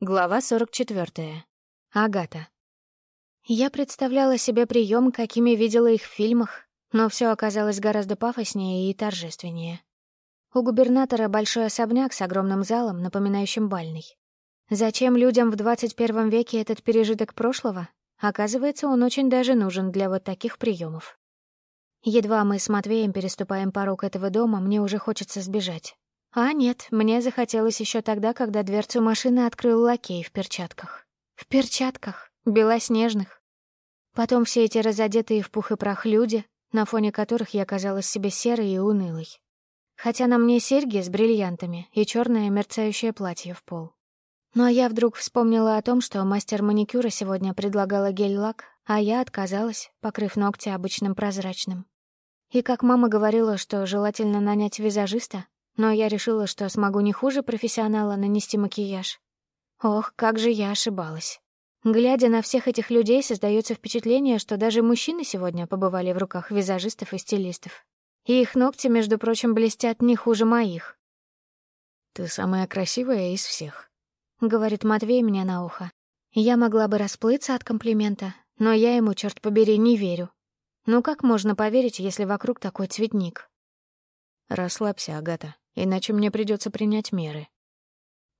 Глава 44. Агата. Я представляла себе прием, какими видела их в фильмах, но все оказалось гораздо пафоснее и торжественнее. У губернатора большой особняк с огромным залом, напоминающим бальный. Зачем людям в 21 веке этот пережиток прошлого? Оказывается, он очень даже нужен для вот таких приемов. Едва мы с Матвеем переступаем порог этого дома, мне уже хочется сбежать. А нет, мне захотелось еще тогда, когда дверцу машины открыл лакей в перчатках. В перчатках, белоснежных. Потом все эти разодетые в пух и прах люди, на фоне которых я казалась себе серой и унылой. Хотя на мне серьги с бриллиантами и черное мерцающее платье в пол. Но ну, а я вдруг вспомнила о том, что мастер маникюра сегодня предлагала гель-лак, а я отказалась, покрыв ногти обычным прозрачным. И как мама говорила, что желательно нанять визажиста, но я решила, что смогу не хуже профессионала нанести макияж. Ох, как же я ошибалась. Глядя на всех этих людей, создается впечатление, что даже мужчины сегодня побывали в руках визажистов и стилистов. И их ногти, между прочим, блестят не хуже моих. «Ты самая красивая из всех», — говорит Матвей мне на ухо. Я могла бы расплыться от комплимента, но я ему, черт побери, не верю. Ну как можно поверить, если вокруг такой цветник? «Расслабься, Агата», иначе мне придется принять меры».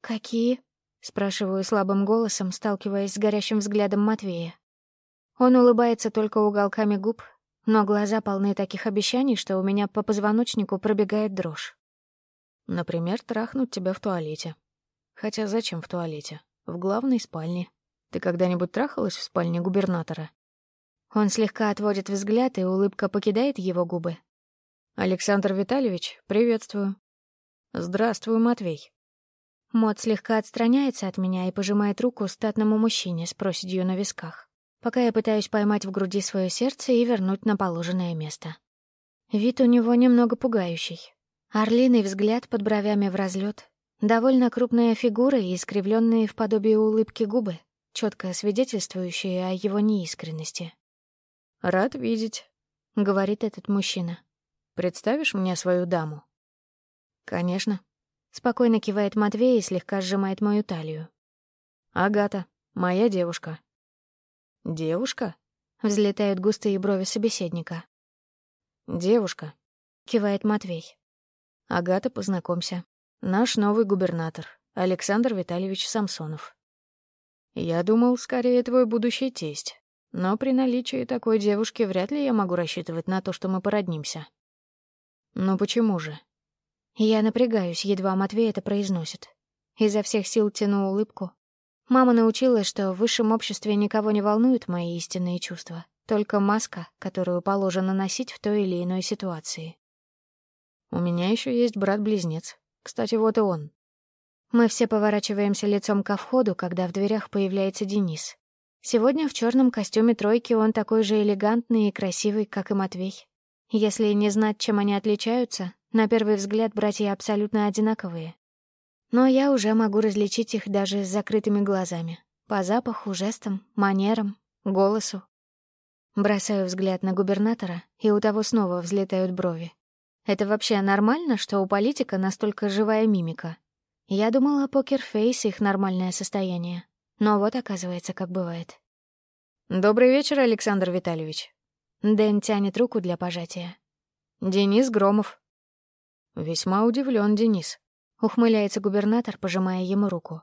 «Какие?» — спрашиваю слабым голосом, сталкиваясь с горящим взглядом Матвея. Он улыбается только уголками губ, но глаза полны таких обещаний, что у меня по позвоночнику пробегает дрожь. «Например, трахнуть тебя в туалете. Хотя зачем в туалете? В главной спальне. Ты когда-нибудь трахалась в спальне губернатора?» Он слегка отводит взгляд, и улыбка покидает его губы. «Александр Витальевич, приветствую. «Здравствуй, Матвей». Мот слегка отстраняется от меня и пожимает руку статному мужчине с проседью на висках, пока я пытаюсь поймать в груди свое сердце и вернуть на положенное место. Вид у него немного пугающий. Орлиный взгляд под бровями в разлет, довольно крупная фигура и искривленные в подобие улыбки губы, четко свидетельствующие о его неискренности. «Рад видеть», — говорит этот мужчина. «Представишь мне свою даму?» «Конечно». Спокойно кивает Матвей и слегка сжимает мою талию. «Агата, моя девушка». «Девушка?» — взлетают густые брови собеседника. «Девушка», — кивает Матвей. «Агата, познакомься. Наш новый губернатор, Александр Витальевич Самсонов». «Я думал, скорее, твой будущий тесть. Но при наличии такой девушки вряд ли я могу рассчитывать на то, что мы породнимся». «Ну почему же?» Я напрягаюсь, едва Матвей это произносит. Изо всех сил тяну улыбку. Мама научила, что в высшем обществе никого не волнуют мои истинные чувства, только маска, которую положено носить в той или иной ситуации. У меня еще есть брат-близнец. Кстати, вот и он. Мы все поворачиваемся лицом ко входу, когда в дверях появляется Денис. Сегодня в черном костюме тройки он такой же элегантный и красивый, как и Матвей. Если не знать, чем они отличаются, на первый взгляд братья абсолютно одинаковые. Но я уже могу различить их даже с закрытыми глазами. По запаху, жестам, манерам, голосу. Бросаю взгляд на губернатора, и у того снова взлетают брови. Это вообще нормально, что у политика настолько живая мимика? Я думала, покерфейс — их нормальное состояние. Но вот оказывается, как бывает. «Добрый вечер, Александр Витальевич». Дэн тянет руку для пожатия. «Денис Громов, Весьма удивлен Денис. Ухмыляется губернатор, пожимая ему руку.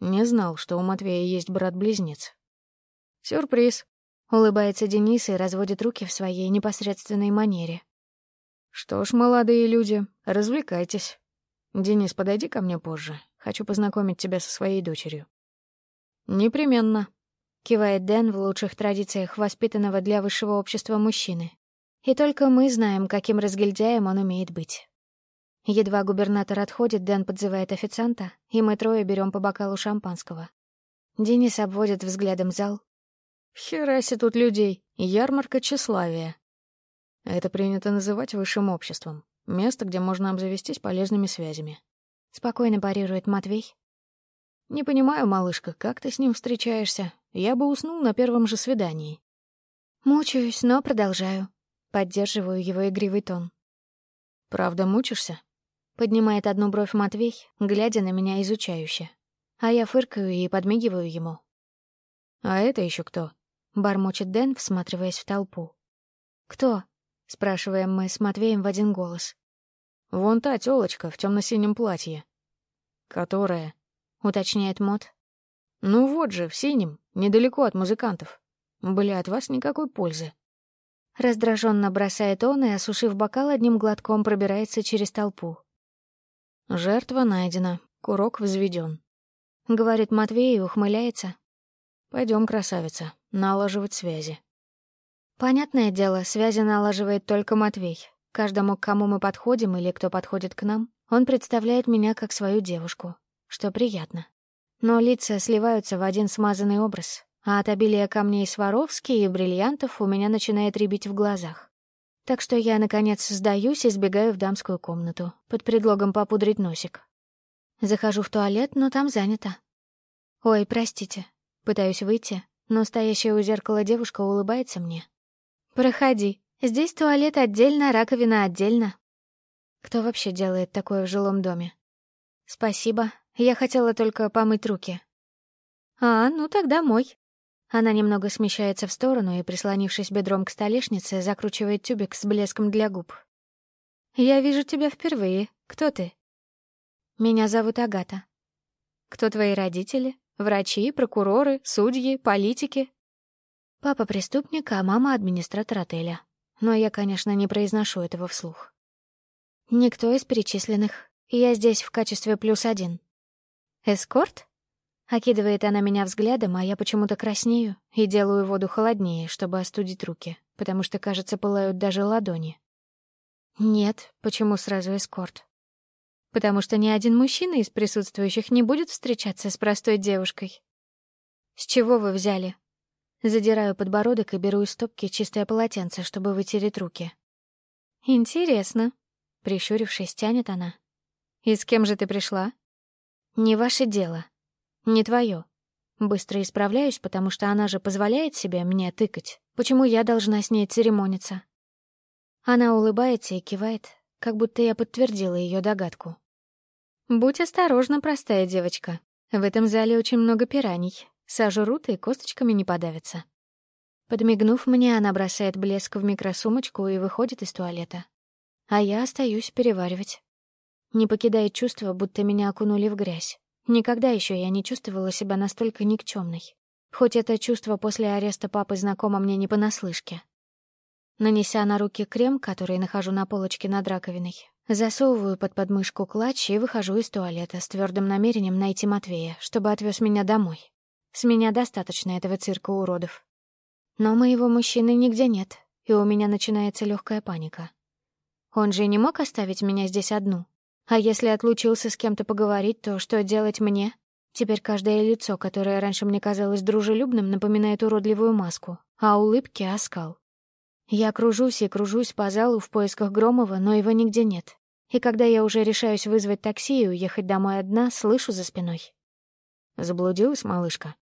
Не знал, что у Матвея есть брат-близнец. Сюрприз. Улыбается Денис и разводит руки в своей непосредственной манере. Что ж, молодые люди, развлекайтесь. Денис, подойди ко мне позже. Хочу познакомить тебя со своей дочерью. Непременно. Кивает Дэн в лучших традициях воспитанного для высшего общества мужчины. И только мы знаем, каким разгильдяем он умеет быть. Едва губернатор отходит, Дэн подзывает официанта, и мы трое берем по бокалу шампанского. Денис обводит взглядом зал. «Хераси тут людей! Ярмарка тщеславия!» Это принято называть высшим обществом. Место, где можно обзавестись полезными связями. Спокойно парирует Матвей. «Не понимаю, малышка, как ты с ним встречаешься? Я бы уснул на первом же свидании». Мучаюсь, но продолжаю. Поддерживаю его игривый тон. «Правда мучишься?» Поднимает одну бровь Матвей, глядя на меня изучающе. А я фыркаю и подмигиваю ему. «А это еще кто?» — бормочет Дэн, всматриваясь в толпу. «Кто?» — спрашиваем мы с Матвеем в один голос. «Вон та тёлочка в тёмно-синем платье». «Которая?» — уточняет Мот. «Ну вот же, в синем, недалеко от музыкантов. Бля, от вас никакой пользы». Раздраженно бросает он и, осушив бокал, одним глотком пробирается через толпу. Жертва найдена, курок взведен. Говорит Матвей и ухмыляется. Пойдем, красавица, налаживать связи. Понятное дело, связи налаживает только Матвей. Каждому, к кому мы подходим или кто подходит к нам, он представляет меня как свою девушку, что приятно. Но лица сливаются в один смазанный образ, а от обилия камней Сваровски и бриллиантов у меня начинает рябить в глазах. Так что я, наконец, сдаюсь и сбегаю в дамскую комнату, под предлогом попудрить носик. Захожу в туалет, но там занято. «Ой, простите». Пытаюсь выйти, но стоящая у зеркала девушка улыбается мне. «Проходи. Здесь туалет отдельно, раковина отдельно». Кто вообще делает такое в жилом доме? «Спасибо. Я хотела только помыть руки». «А, ну тогда мой». Она немного смещается в сторону и, прислонившись бедром к столешнице, закручивает тюбик с блеском для губ. «Я вижу тебя впервые. Кто ты?» «Меня зовут Агата». «Кто твои родители? Врачи, прокуроры, судьи, политики?» «Папа преступник, а мама администратор отеля. Но я, конечно, не произношу этого вслух». «Никто из перечисленных. Я здесь в качестве плюс один». «Эскорт?» Окидывает она меня взглядом, а я почему-то краснею и делаю воду холоднее, чтобы остудить руки, потому что, кажется, пылают даже ладони. Нет, почему сразу эскорт? Потому что ни один мужчина из присутствующих не будет встречаться с простой девушкой. С чего вы взяли? Задираю подбородок и беру из стопки чистое полотенце, чтобы вытереть руки. Интересно. Прищурившись, тянет она. И с кем же ты пришла? Не ваше дело. Не твое. Быстро исправляюсь, потому что она же позволяет себе мне тыкать. Почему я должна с ней церемониться? Она улыбается и кивает, как будто я подтвердила ее догадку. «Будь осторожна, простая девочка. В этом зале очень много пираний. Сожрут и косточками не подавятся». Подмигнув мне, она бросает блеск в микросумочку и выходит из туалета. А я остаюсь переваривать. Не покидает чувство, будто меня окунули в грязь. Никогда еще я не чувствовала себя настолько никчемной. Хоть это чувство после ареста папы знакомо мне не понаслышке. Нанеся на руки крем, который нахожу на полочке над раковиной, засовываю под подмышку клатч и выхожу из туалета с твердым намерением найти Матвея, чтобы отвез меня домой. С меня достаточно этого цирка уродов. Но моего мужчины нигде нет, и у меня начинается легкая паника. Он же не мог оставить меня здесь одну. А если отлучился с кем-то поговорить, то что делать мне? Теперь каждое лицо, которое раньше мне казалось дружелюбным, напоминает уродливую маску, а улыбки — оскал. Я кружусь и кружусь по залу в поисках Громова, но его нигде нет. И когда я уже решаюсь вызвать такси и уехать домой одна, слышу за спиной. Заблудилась малышка.